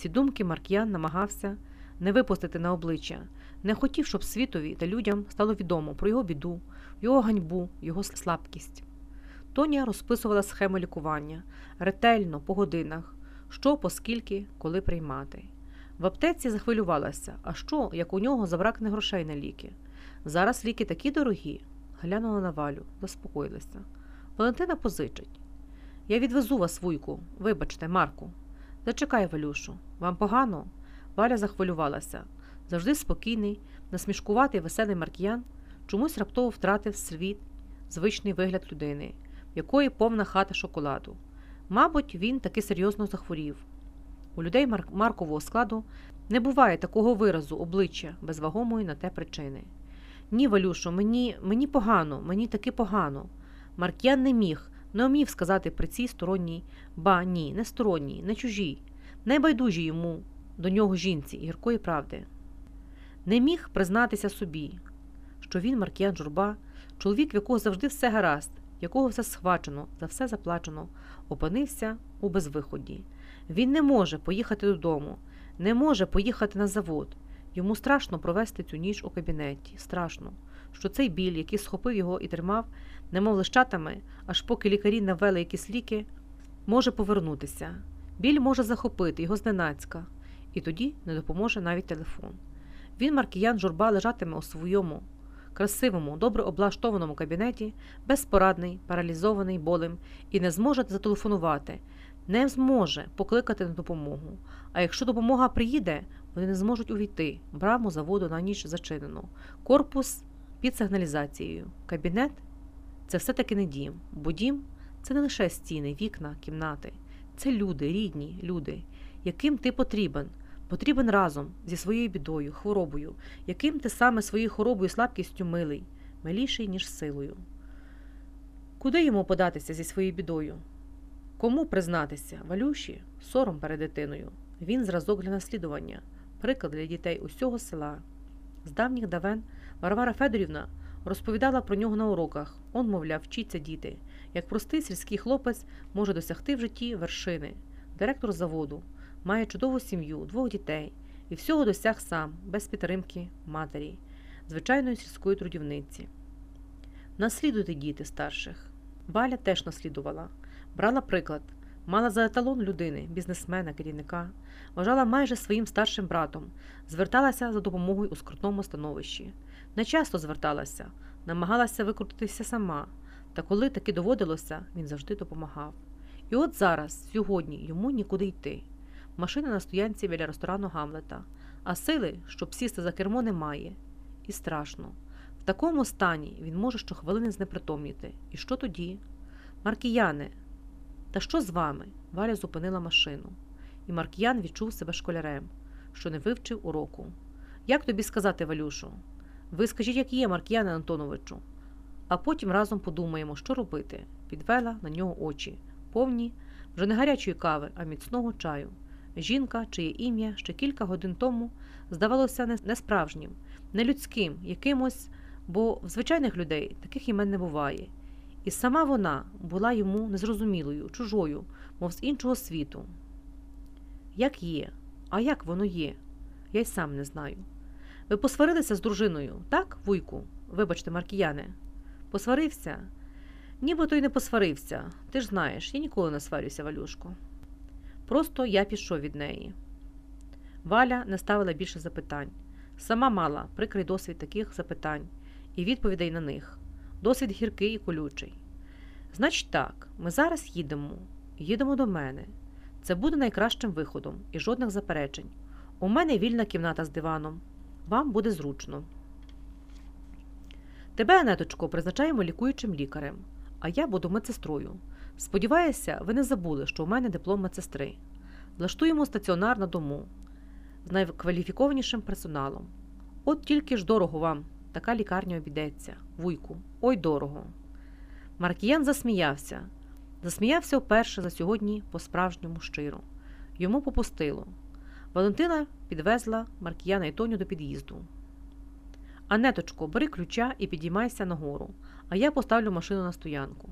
Ці думки Марк'ян намагався не випустити на обличчя, не хотів, щоб світові та людям стало відомо про його біду, його ганьбу, його слабкість. Тоня розписувала схему лікування ретельно, по годинах, що, поскільки, коли приймати. В аптеці захвилювалася, а що, як у нього забракне грошей на ліки? Зараз ліки такі дорогі. Глянула на валю, заспокоїлася. Валентина позичить. Я відвезу вас, вуйку, вибачте, Марку. Зачекай, Валюшу, вам погано? Валя захвилювалася. Завжди спокійний, насмішкуватий веселий маркіян чомусь раптово втратив світ, звичний вигляд людини, в якої повна хата шоколаду. Мабуть, він таки серйозно захворів. У людей Мар- Маркового складу не буває такого виразу обличчя без вагомої на те причини. Ні, Валюшо, мені, мені погано, мені таки погано. Марк'ян не міг, не умів сказати при цій сторонній, ба ні, не сторонній, не чужій, найбайдужій йому до нього жінці гіркої правди. Не міг признатися собі, що він Марк'ян Журба, чоловік, в якого завжди все гаразд, якого все схвачено, за все заплачено, опинився у безвиході. Він не може поїхати додому, не може поїхати на завод. Йому страшно провести цю ніч у кабінеті. Страшно, що цей біль, який схопив його і тримав, немов лищатами, аж поки лікарі навели якісь ліки, може повернутися. Біль може захопити його зненацька, і тоді не допоможе навіть телефон. Він, Маркіян Журба, лежатиме у своєму красивому, добре облаштованому кабінеті, безпорадний, паралізований болем, і не зможе зателефонувати, не зможе покликати на допомогу. А якщо допомога приїде, вони не зможуть увійти. Браму заводу на ніч зачинено. Корпус під сигналізацією. Кабінет це все-таки не дім, бо дім це не лише стіни, вікна, кімнати. Це люди, рідні люди, яким ти потрібен. Потрібен разом зі своєю бідою, хворобою, яким ти саме своєю хворобою і слабкістю милий, миліший, ніж силою. Куди йому податися зі своєю бідою? Кому признатися? Валюші? Сором перед дитиною. Він зразок для наслідування, приклад для дітей усього села. З давніх давен Варвара Федорівна розповідала про нього на уроках. Он, мовляв, вчиться діти, як простий сільський хлопець може досягти в житті вершини. Директор заводу має чудову сім'ю, двох дітей, і всього досяг сам, без підтримки матері, звичайної сільської трудівниці. Наслідуйте діти старших. Валя теж наслідувала, брала приклад, мала за еталон людини, бізнесмена, керівника, вважала майже своїм старшим братом, зверталася за допомогою у скрутному становищі. Не часто зверталася, намагалася викрутитися сама, та коли таки доводилося, він завжди допомагав. І от зараз, сьогодні, йому нікуди йти. Машина на стоянці біля ресторану Гамлета, а сили, щоб сісти за кермо, немає. І страшно. В такому стані він може щохвилини знепритомніти. І що тоді? Маркіяне, та що з вами? Валя зупинила машину, і Маркіян відчув себе школярем, що не вивчив уроку. Як тобі сказати, Валюшу? Ви скажіть, як є, Маркіяне Антоновичу, а потім разом подумаємо, що робити. Підвела на нього очі, повні вже не гарячої кави, а міцного чаю. Жінка, чиє ім'я ще кілька годин тому здавалося несправжнім, нелюдським, якимось, бо в звичайних людей таких імен не буває. І сама вона була йому незрозумілою, чужою, мов з іншого світу. Як є, а як воно є, я й сам не знаю. Ви посварилися з дружиною, так, вуйку? Вибачте, Маркіяне. Посварився? Нібито й не посварився. Ти ж знаєш, я ніколи не сварюся, Валюшко. Просто я пішов від неї. Валя не ставила більше запитань. Сама мала прикрий досвід таких запитань і відповідей на них. Досвід гіркий і колючий. Значить, так, ми зараз їдемо, їдемо до мене. Це буде найкращим виходом і жодних заперечень. У мене вільна кімната з диваном. Вам буде зручно. Тебе, Анеточко, призначаємо лікуючим лікарем, а я буду медсестрою. Сподіваюся, ви не забули, що у мене диплом медсестри. Влаштуємо стаціонар на дому з найкваліфікованішим персоналом. От тільки ж дорого вам така лікарня обійдеться, вуйку, ой дорого. Маркіян засміявся. Засміявся вперше за сьогодні по-справжньому щиро. Йому попустило. Валентина підвезла Маркіяна і Тоню до під'їзду. Анеточко, бери ключа і підіймайся нагору, а я поставлю машину на стоянку.